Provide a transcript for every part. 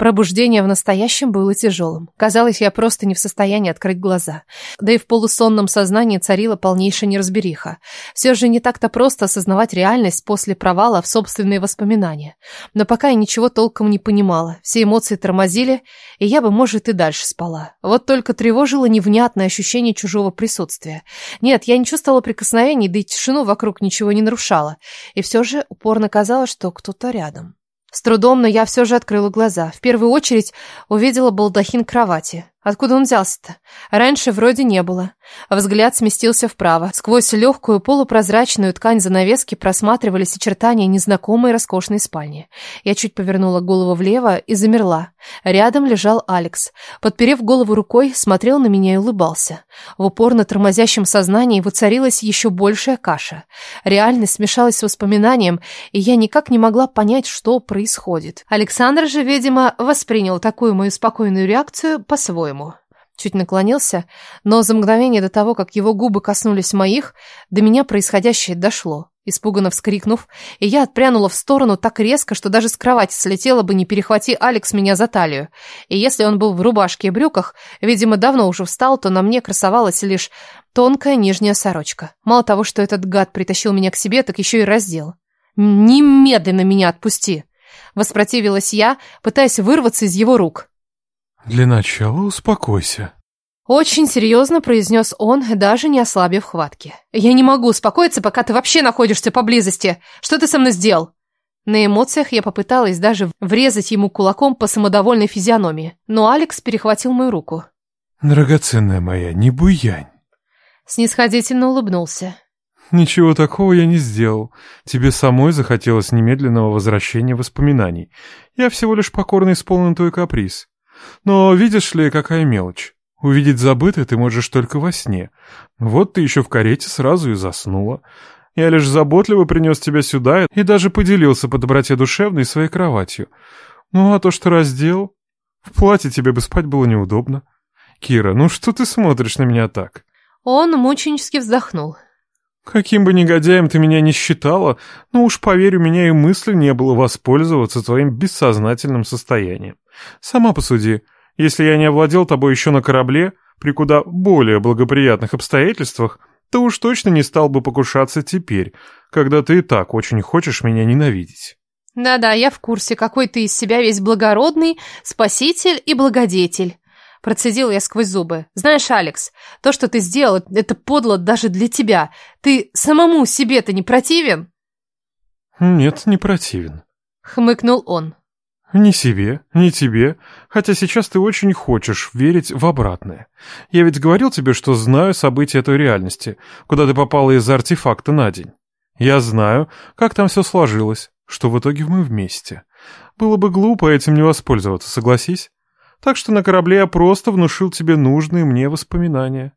Пробуждение в настоящем было тяжелым. Казалось, я просто не в состоянии открыть глаза. Да и в полусонном сознании царила полнейшая неразбериха. Все же не так-то просто осознавать реальность после провала в собственные воспоминания. Но пока я ничего толком не понимала. Все эмоции тормозили, и я бы, может, и дальше спала. Вот только тревожило невнятное ощущение чужого присутствия. Нет, я не чувствовала прикосновений, да и тишину вокруг ничего не нарушала. И все же упорно казалось, что кто-то рядом. С трудом, но я все же открыла глаза. В первую очередь увидела балдахин кровати. Откуда он взялся-то? Раньше вроде не было. Взгляд сместился вправо. Сквозь легкую полупрозрачную ткань занавески просматривались очертания незнакомой роскошной спальни. Я чуть повернула голову влево и замерла. Рядом лежал Алекс. Подперев голову рукой, смотрел на меня и улыбался. В упорно тормозящем сознании воцарилась еще большая каша. Реальность смешалась с воспоминанием, и я никак не могла понять, что происходит. Александр же, видимо, воспринял такую мою спокойную реакцию по-своему. Чуть наклонился, но за мгновение до того, как его губы коснулись моих, до меня происходящее дошло. Испуганно вскрикнув, и я отпрянула в сторону так резко, что даже с кровати слетела бы, не перехвати Алекс меня за талию. И если он был в рубашке и брюках, видимо, давно уже встал, то на мне красовалась лишь тонкая нижняя сорочка. Мало того, что этот гад притащил меня к себе, так еще и раздел. «Немедленно меня отпусти!» Воспротивилась я, пытаясь вырваться из его рук. «Для начала успокойся». Очень серьезно произнес он, даже не ослабив хватки. «Я не могу успокоиться, пока ты вообще находишься поблизости. Что ты со мной сделал?» На эмоциях я попыталась даже врезать ему кулаком по самодовольной физиономии, но Алекс перехватил мою руку. «Драгоценная моя, не буянь!» Снисходительно улыбнулся. «Ничего такого я не сделал. Тебе самой захотелось немедленного возвращения воспоминаний. Я всего лишь покорно исполнил твой каприз. Но видишь ли, какая мелочь. Увидеть забытое ты можешь только во сне. Вот ты еще в карете сразу и заснула. Я лишь заботливо принес тебя сюда и даже поделился по доброте душевной своей кроватью. Ну, а то, что раздел... В платье тебе бы спать было неудобно. Кира, ну что ты смотришь на меня так? Он мученически вздохнул. Каким бы негодяем ты меня не считала, но уж поверь, у меня и мысли не было воспользоваться твоим бессознательным состоянием. Сама посуди, если я не овладел тобой еще на корабле, при куда более благоприятных обстоятельствах, то уж точно не стал бы покушаться теперь, когда ты и так очень хочешь меня ненавидеть. Да-да, я в курсе, какой ты из себя весь благородный, спаситель и благодетель. Процедил я сквозь зубы. Знаешь, Алекс, то, что ты сделал, это подло даже для тебя. Ты самому себе-то не противен? Нет, не противен. Хмыкнул он. «Ни себе, ни тебе, хотя сейчас ты очень хочешь верить в обратное. Я ведь говорил тебе, что знаю события этой реальности, куда ты попала из-за артефакта на день. Я знаю, как там все сложилось, что в итоге мы вместе. Было бы глупо этим не воспользоваться, согласись? Так что на корабле я просто внушил тебе нужные мне воспоминания».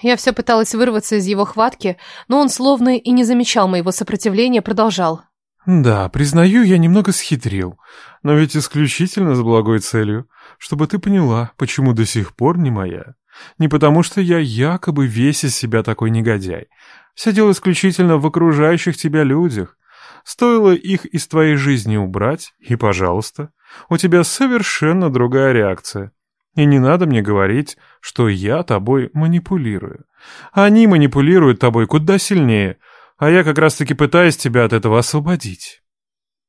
Я все пыталась вырваться из его хватки, но он словно и не замечал моего сопротивления, продолжал. Да, признаю, я немного схитрил, но ведь исключительно с благой целью, чтобы ты поняла, почему до сих пор не моя. Не потому, что я якобы весь из себя такой негодяй. Все дело исключительно в окружающих тебя людях. Стоило их из твоей жизни убрать, и, пожалуйста, у тебя совершенно другая реакция. И не надо мне говорить, что я тобой манипулирую. Они манипулируют тобой куда сильнее — а я как раз-таки пытаюсь тебя от этого освободить.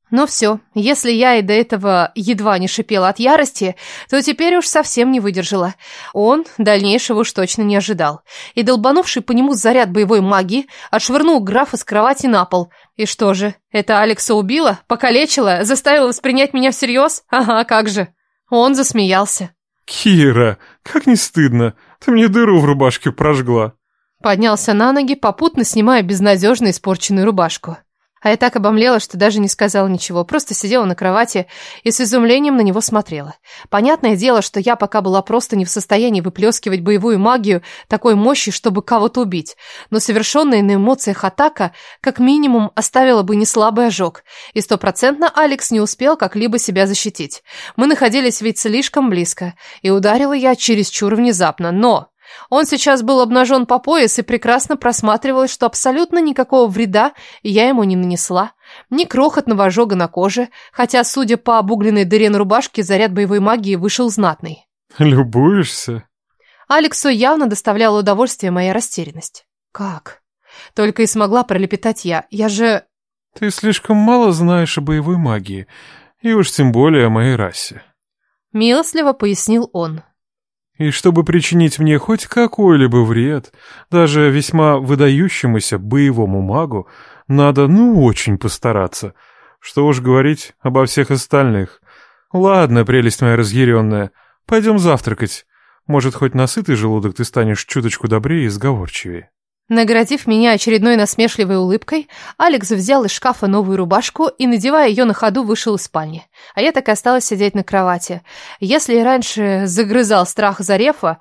Ну все, если я и до этого едва не шипела от ярости, то теперь уж совсем не выдержала. Он дальнейшего уж точно не ожидал. И долбанувший по нему заряд боевой магии отшвырнул графа с кровати на пол. И что же, это Алекса убила, покалечила, заставила воспринять меня всерьез? Ага, как же. Он засмеялся. «Кира, как не стыдно, ты мне дыру в рубашке прожгла». Поднялся на ноги, попутно снимая безнадежно испорченную рубашку. А я так обомлела, что даже не сказала ничего, просто сидела на кровати и с изумлением на него смотрела. Понятное дело, что я пока была просто не в состоянии выплескивать боевую магию такой мощи, чтобы кого-то убить, но совершенная на эмоциях атака как минимум оставила бы неслабый ожог, и стопроцентно Алекс не успел как-либо себя защитить. Мы находились ведь слишком близко, и ударила я чересчур внезапно, но... Он сейчас был обнажен по пояс и прекрасно просматривалось, что абсолютно никакого вреда я ему не нанесла. ни крохотного ожога на коже, хотя, судя по обугленной дыре на рубашке, заряд боевой магии вышел знатный. «Любуешься?» Алексу явно доставляла удовольствие моя растерянность. «Как?» Только и смогла пролепетать я. «Я же...» «Ты слишком мало знаешь о боевой магии, и уж тем более о моей расе». Милостливо пояснил он. И чтобы причинить мне хоть какой-либо вред, даже весьма выдающемуся боевому магу, надо ну очень постараться. Что уж говорить обо всех остальных. Ладно, прелесть моя разъяренная, пойдем завтракать. Может, хоть насытый желудок ты станешь чуточку добрее и сговорчивее. Наградив меня очередной насмешливой улыбкой, Алекс взял из шкафа новую рубашку и, надевая ее на ходу, вышел из спальни. А я так и осталась сидеть на кровати. Если раньше загрызал страх за Рефа,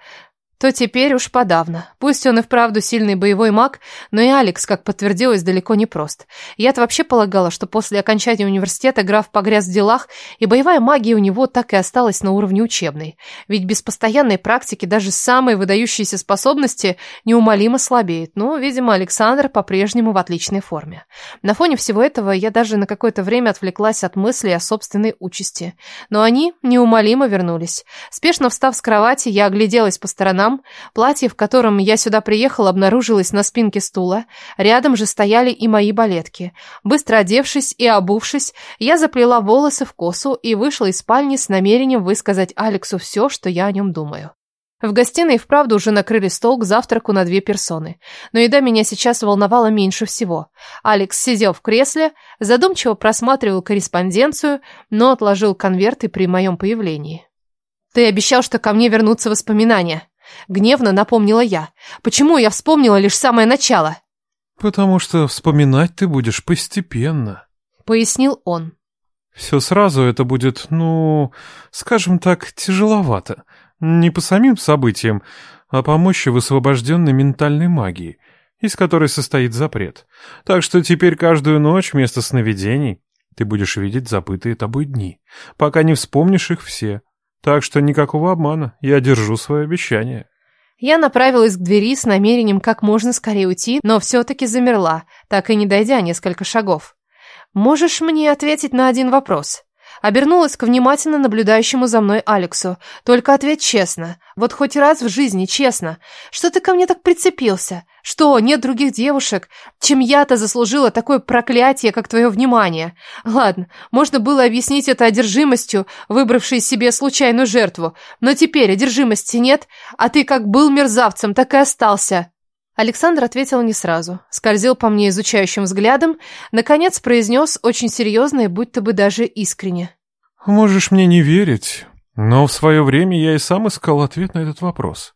то теперь уж подавно. Пусть он и вправду сильный боевой маг, но и Алекс, как подтвердилось, далеко не прост. Я-то вообще полагала, что после окончания университета граф погряз в делах, и боевая магия у него так и осталась на уровне учебной. Ведь без постоянной практики даже самые выдающиеся способности неумолимо слабеют. Но, видимо, Александр по-прежнему в отличной форме. На фоне всего этого я даже на какое-то время отвлеклась от мыслей о собственной участи. Но они неумолимо вернулись. Спешно встав с кровати, я огляделась по сторонам, сторонам. Платье, в котором я сюда приехала, обнаружилось на спинке стула. Рядом же стояли и мои балетки. Быстро одевшись и обувшись, я заплела волосы в косу и вышла из спальни с намерением высказать Алексу все, что я о нем думаю. В гостиной вправду уже накрыли стол к завтраку на две персоны. Но еда меня сейчас волновала меньше всего. Алекс сидел в кресле, задумчиво просматривал корреспонденцию, но отложил конверты при моем появлении. «Ты обещал, что ко мне вернутся воспоминания», Гневно напомнила я. Почему я вспомнила лишь самое начало? Потому что вспоминать ты будешь постепенно. Пояснил он. Все сразу это будет, ну, скажем так, тяжеловато. Не по самим событиям, а по мощи высвобожденной ментальной магии, из которой состоит запрет. Так что теперь каждую ночь вместо сновидений ты будешь видеть забытые тобой дни, пока не вспомнишь их все. Так что никакого обмана, я держу свое обещание. Я направилась к двери с намерением как можно скорее уйти, но все-таки замерла, так и не дойдя несколько шагов. «Можешь мне ответить на один вопрос?» Обернулась к внимательно наблюдающему за мной Алексу. «Только ответь честно. Вот хоть раз в жизни, честно. Что ты ко мне так прицепился? Что, нет других девушек? Чем я-то заслужила такое проклятие, как твое внимание? Ладно, можно было объяснить это одержимостью, выбравшей себе случайную жертву. Но теперь одержимости нет, а ты как был мерзавцем, так и остался». Александр ответил не сразу, скользил по мне изучающим взглядом, наконец произнес очень серьезно и будто бы даже искренне. «Можешь мне не верить, но в свое время я и сам искал ответ на этот вопрос.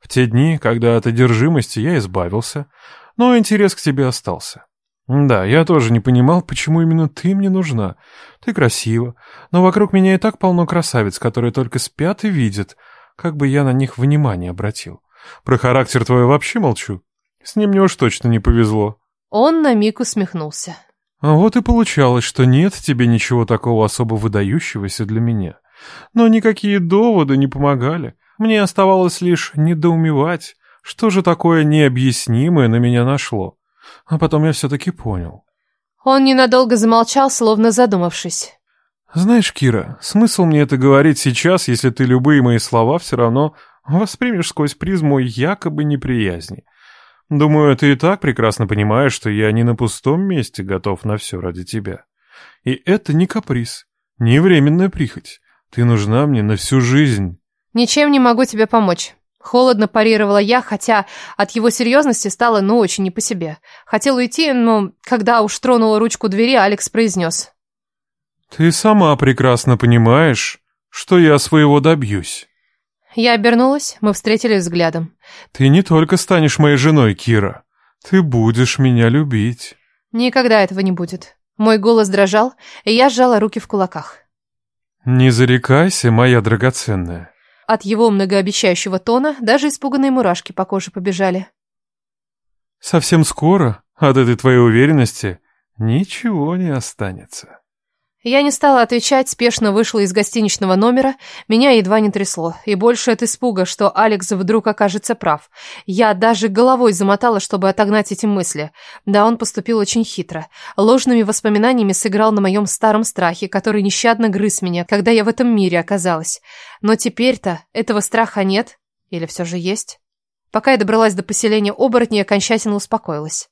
В те дни, когда от одержимости я избавился, но интерес к тебе остался. Да, я тоже не понимал, почему именно ты мне нужна. Ты красива, но вокруг меня и так полно красавиц, которые только спят и видят, как бы я на них внимание обратил. Про характер твой вообще молчу. С ним мне уж точно не повезло. Он на миг усмехнулся. А вот и получалось, что нет тебе ничего такого особо выдающегося для меня. Но никакие доводы не помогали. Мне оставалось лишь недоумевать, что же такое необъяснимое на меня нашло. А потом я все-таки понял. Он ненадолго замолчал, словно задумавшись. Знаешь, Кира, смысл мне это говорить сейчас, если ты любые мои слова все равно воспримешь сквозь призму якобы неприязни. Думаю, ты и так прекрасно понимаешь, что я не на пустом месте готов на все ради тебя. И это не каприз, не временная прихоть. Ты нужна мне на всю жизнь. Ничем не могу тебе помочь. Холодно парировала я, хотя от его серьезности стало ну очень не по себе. Хотел уйти, но когда уж тронула ручку двери, Алекс произнес. «Ты сама прекрасно понимаешь, что я своего добьюсь». Я обернулась, мы встретились взглядом. «Ты не только станешь моей женой, Кира. Ты будешь меня любить». «Никогда этого не будет». Мой голос дрожал, и я сжала руки в кулаках. «Не зарекайся, моя драгоценная». От его многообещающего тона даже испуганные мурашки по коже побежали. «Совсем скоро от этой твоей уверенности ничего не останется». Я не стала отвечать, спешно вышла из гостиничного номера, меня едва не трясло, и больше от испуга, что Алекс вдруг окажется прав. Я даже головой замотала, чтобы отогнать эти мысли. Да, он поступил очень хитро. Ложными воспоминаниями сыграл на моем старом страхе, который нещадно грыз меня, когда я в этом мире оказалась. Но теперь-то этого страха нет? Или все же есть? Пока я добралась до поселения оборотней, окончательно успокоилась.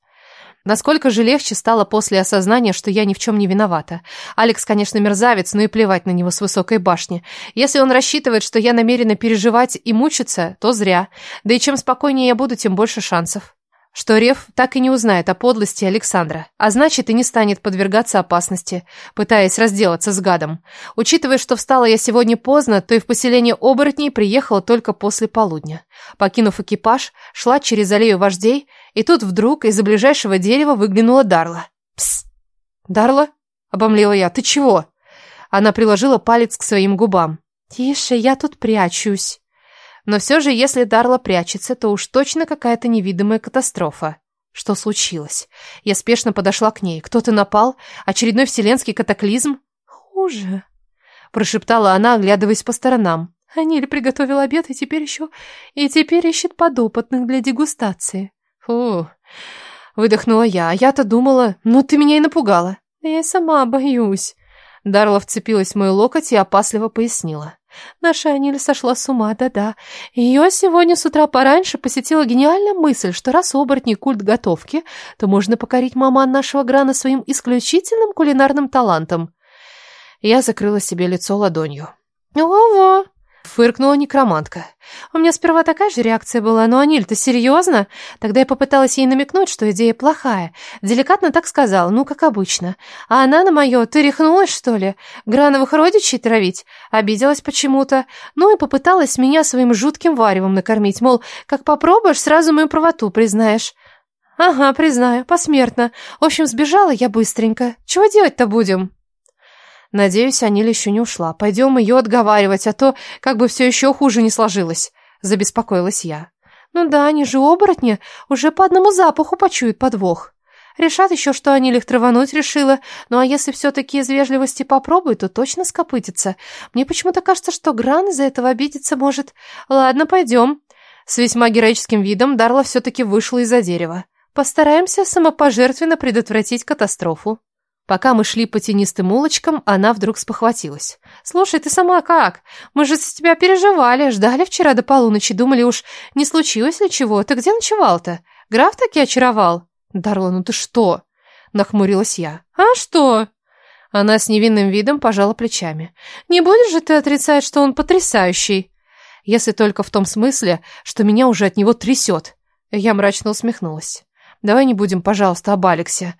Насколько же легче стало после осознания, что я ни в чем не виновата. Алекс, конечно, мерзавец, но и плевать на него с высокой башни. Если он рассчитывает, что я намерена переживать и мучиться, то зря. Да и чем спокойнее я буду, тем больше шансов. Что Рев так и не узнает о подлости Александра, а значит и не станет подвергаться опасности, пытаясь разделаться с гадом. Учитывая, что встала я сегодня поздно, то и в поселение оборотней приехала только после полудня. Покинув экипаж, шла через аллею вождей, и тут вдруг из-за ближайшего дерева выглянула Дарла. «Пс!» «Дарла?» — обомлела я. «Ты чего?» Она приложила палец к своим губам. «Тише, я тут прячусь». Но все же, если Дарла прячется, то уж точно какая-то невидимая катастрофа. Что случилось? Я спешно подошла к ней. Кто-то напал? Очередной вселенский катаклизм? Хуже. Прошептала она, оглядываясь по сторонам. Аниль приготовил обед и теперь еще... И теперь ищет подопытных для дегустации. Фу. Выдохнула я. А я-то думала... Ну, ты меня и напугала. Я сама боюсь. Дарла вцепилась в мой локоть и опасливо пояснила. Наша Аниль сошла с ума, да-да. Ее сегодня с утра пораньше посетила гениальная мысль, что раз оборотни культ готовки, то можно покорить маман нашего Грана своим исключительным кулинарным талантом. Я закрыла себе лицо ладонью. «Ого!» Фыркнула некромантка. У меня сперва такая же реакция была, но Аниль, ты серьезно? Тогда я попыталась ей намекнуть, что идея плохая. Деликатно так сказала, ну, как обычно. А она на мое, ты рехнулась, что ли? Грановых родичей травить? Обиделась почему-то. Ну и попыталась меня своим жутким варевом накормить, мол, как попробуешь, сразу мою правоту признаешь. Ага, признаю, посмертно. В общем, сбежала я быстренько. Чего делать-то будем? Надеюсь, Аниль еще не ушла. Пойдем ее отговаривать, а то как бы все еще хуже не сложилось. Забеспокоилась я. Ну да, они же оборотни, уже по одному запаху почуют подвох. Решат еще, что Аниль их травануть решила. Ну а если все-таки из вежливости попробует, то точно скопытится. Мне почему-то кажется, что Гран из-за этого обидеться может. Ладно, пойдем. С весьма героическим видом Дарла все-таки вышла из-за дерева. Постараемся самопожертвенно предотвратить катастрофу. Пока мы шли по тенистым улочкам, она вдруг спохватилась. «Слушай, ты сама как? Мы же за тебя переживали, ждали вчера до полуночи, думали уж, не случилось ли чего. Ты где ночевал-то? Граф таки очаровал?» «Дарла, ну ты что?» — нахмурилась я. «А что?» Она с невинным видом пожала плечами. «Не будешь же ты отрицать, что он потрясающий?» «Если только в том смысле, что меня уже от него трясет». Я мрачно усмехнулась. «Давай не будем, пожалуйста, об Алексе.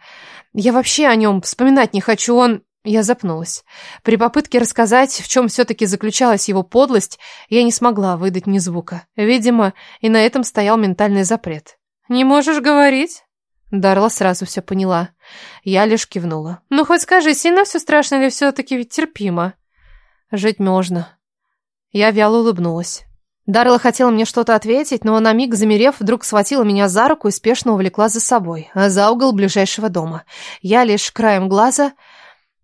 Я вообще о нем вспоминать не хочу, он... Я запнулась. При попытке рассказать, в чем все-таки заключалась его подлость, я не смогла выдать ни звука. Видимо, и на этом стоял ментальный запрет. «Не можешь говорить?» Дарла сразу все поняла. Я лишь кивнула. «Ну, хоть скажи, сильно все страшно или все-таки ведь терпимо?» «Жить можно». Я вяло улыбнулась. Дарла хотела мне что-то ответить, но на миг, замерев, вдруг схватила меня за руку и спешно увлекла за собой, за угол ближайшего дома. Я лишь краем глаза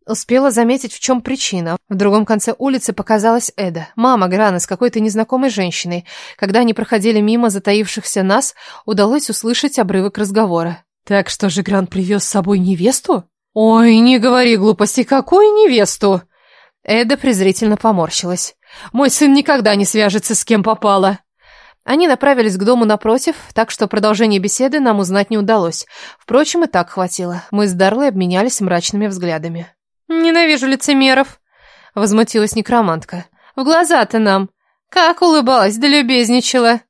успела заметить, в чем причина. В другом конце улицы показалась Эда, мама Грана с какой-то незнакомой женщиной. Когда они проходили мимо затаившихся нас, удалось услышать обрывок разговора. «Так что же Гран привез с собой невесту?» «Ой, не говори глупости, какую невесту?» Эда презрительно поморщилась. Мой сын никогда не свяжется с кем попало. Они направились к дому напротив, так что продолжение беседы нам узнать не удалось. Впрочем, и так хватило. Мы с Дарлой обменялись мрачными взглядами. «Ненавижу лицемеров», — возмутилась некромантка. «В глаза-то нам. Как улыбалась да любезничала».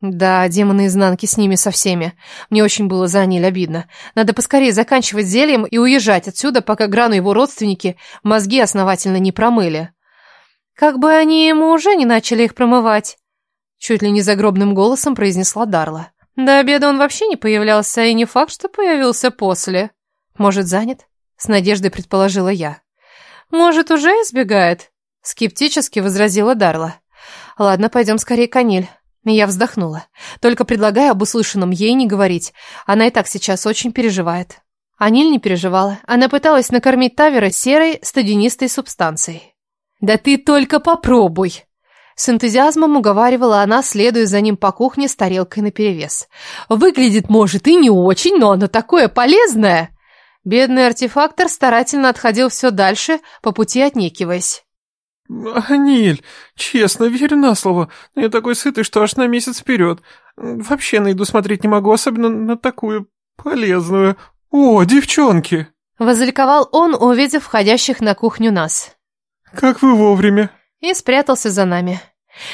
Да, демоны изнанки с ними со всеми. Мне очень было за Аниль обидно. Надо поскорее заканчивать зельем и уезжать отсюда, пока Грану его родственники мозги основательно не промыли. Как бы они ему уже не начали их промывать. Чуть ли не загробным голосом произнесла Дарла. До обеда он вообще не появлялся, и не факт, что появился после. Может, занят? С надеждой предположила я. Может, уже избегает? Скептически возразила Дарла. Ладно, пойдем скорее к Аниль. Я вздохнула. Только предлагаю об услышанном ей не говорить. Она и так сейчас очень переживает. Аниль не переживала. Она пыталась накормить Тавера серой студенистой субстанцией. «Да ты только попробуй!» С энтузиазмом уговаривала она, следуя за ним по кухне с тарелкой наперевес. «Выглядит, может, и не очень, но оно такое полезное!» Бедный артефактор старательно отходил все дальше, по пути отнекиваясь. «Аниль, честно, верю на слово. Я такой сытый, что аж на месяц вперед. Вообще на еду смотреть не могу, особенно на такую полезную. О, девчонки!» Возликовал он, увидев входящих на кухню нас. «Как вы вовремя!» И спрятался за нами.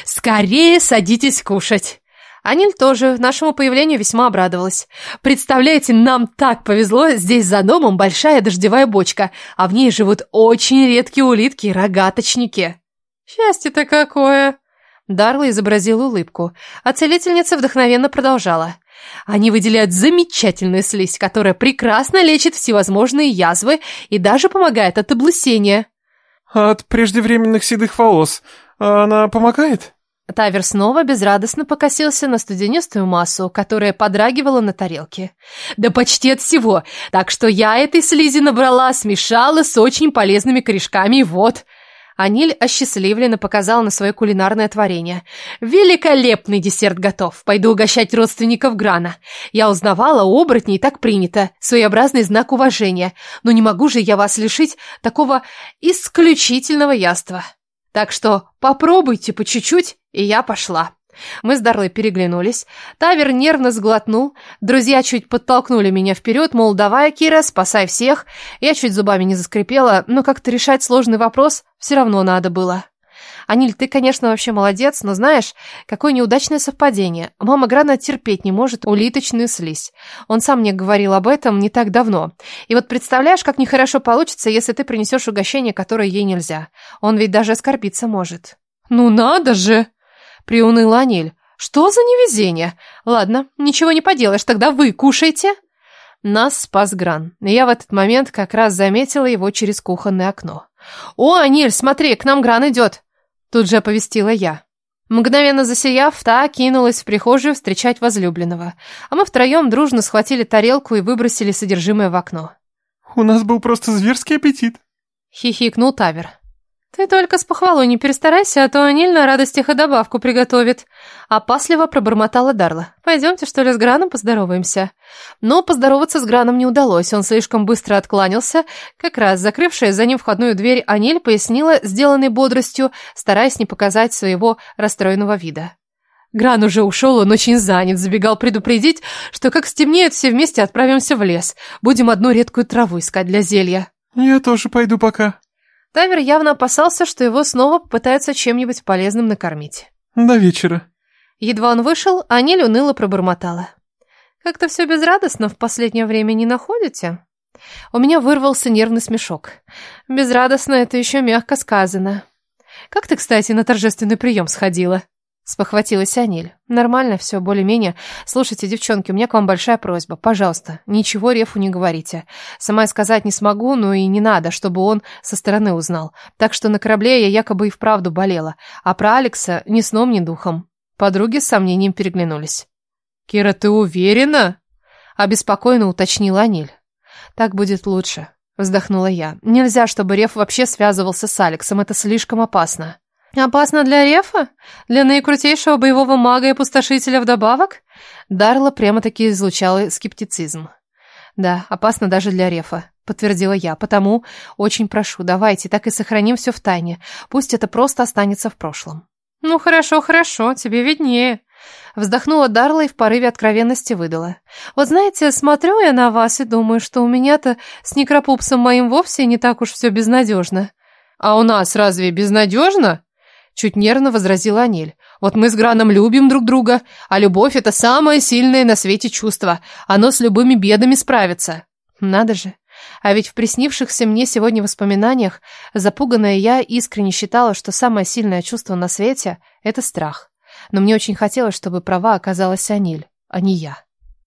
«Скорее садитесь кушать!» Аниль тоже нашему появлению весьма обрадовалась. «Представляете, нам так повезло, здесь за домом большая дождевая бочка, а в ней живут очень редкие улитки и рогаточники». «Счастье-то какое!» Дарла изобразила улыбку, а целительница вдохновенно продолжала. Они выделяют замечательную слизь, которая прекрасно лечит всевозможные язвы и даже помогает от облысения. «От преждевременных седых волос. Она помогает?» Тавер снова безрадостно покосился на студенистую массу, которая подрагивала на тарелке. «Да почти от всего, так что я этой слизи набрала, смешала с очень полезными корешками, и вот...» Аниль осчастливленно показал на свое кулинарное творение. «Великолепный десерт готов. Пойду угощать родственников Грана. Я узнавала, у оборотней так принято. Своеобразный знак уважения. Но не могу же я вас лишить такого исключительного яства. Так что попробуйте по чуть-чуть, и я пошла». Мы с Дарлой переглянулись. Тавер нервно сглотнул. Друзья чуть подтолкнули меня вперед, мол, давай, Кира, спасай всех. Я чуть зубами не заскрипела, но как-то решать сложный вопрос все равно надо было. Аниль, ты, конечно, вообще молодец, но знаешь, какое неудачное совпадение. Мама Грана терпеть не может улиточную слизь. Он сам мне говорил об этом не так давно. И вот представляешь, как нехорошо получится, если ты принесешь угощение, которое ей нельзя. Он ведь даже оскорбиться может. Ну надо же! Приуныла Аниль. «Что за невезение? Ладно, ничего не поделаешь, тогда вы кушайте». Нас спас Гран. Я в этот момент как раз заметила его через кухонное окно. «О, Аниль, смотри, к нам Гран идет!» Тут же оповестила я. Мгновенно засияв, та кинулась в прихожую встречать возлюбленного. А мы втроем дружно схватили тарелку и выбросили содержимое в окно. «У нас был просто зверский аппетит!» Хихикнул Тавер. «Ты только с похвалой не перестарайся, а то Аниль на радостях и добавку приготовит». Опасливо пробормотала Дарла. «Пойдемте, что ли, с Граном поздороваемся?» Но поздороваться с Граном не удалось, он слишком быстро откланялся. Как раз закрывшая за ним входную дверь Аниль пояснила, сделанной бодростью, стараясь не показать своего расстроенного вида. Гран уже ушел, он очень занят, забегал предупредить, что как стемнеет, все вместе отправимся в лес. Будем одну редкую траву искать для зелья. «Я тоже пойду пока», Тавер явно опасался, что его снова попытаются чем-нибудь полезным накормить. «До вечера». Едва он вышел, Анель уныло пробормотала. «Как-то все безрадостно в последнее время не находите?» У меня вырвался нервный смешок. «Безрадостно — это еще мягко сказано. Как ты, кстати, на торжественный прием сходила?» Спохватилась Аниль. Нормально все, более-менее. Слушайте, девчонки, у меня к вам большая просьба. Пожалуйста, ничего Рефу не говорите. Сама сказать не смогу, но и не надо, чтобы он со стороны узнал. Так что на корабле я якобы и вправду болела. А про Алекса ни сном, ни духом. Подруги с сомнением переглянулись. «Кира, ты уверена?» Обеспокоенно уточнила Аниль. «Так будет лучше», вздохнула я. «Нельзя, чтобы Реф вообще связывался с Алексом. Это слишком опасно». «Опасно для Рефа? Для наикрутейшего боевого мага и пустошителя вдобавок?» Дарла прямо-таки излучала скептицизм. «Да, опасно даже для Рефа», — подтвердила я. «Потому очень прошу, давайте так и сохраним все в тайне. Пусть это просто останется в прошлом». «Ну хорошо, хорошо, тебе виднее». Вздохнула Дарла и в порыве откровенности выдала. «Вот знаете, смотрю я на вас и думаю, что у меня-то с некропупсом моим вовсе не так уж все безнадежно». «А у нас разве безнадежно?» Чуть нервно возразила Анель. Вот мы с Граном любим друг друга, а любовь это самое сильное на свете чувство. Оно с любыми бедами справится. Надо же. А ведь в приснившихся мне сегодня воспоминаниях запуганная я искренне считала, что самое сильное чувство на свете – это страх. Но мне очень хотелось, чтобы права оказалась Аниль, а не я.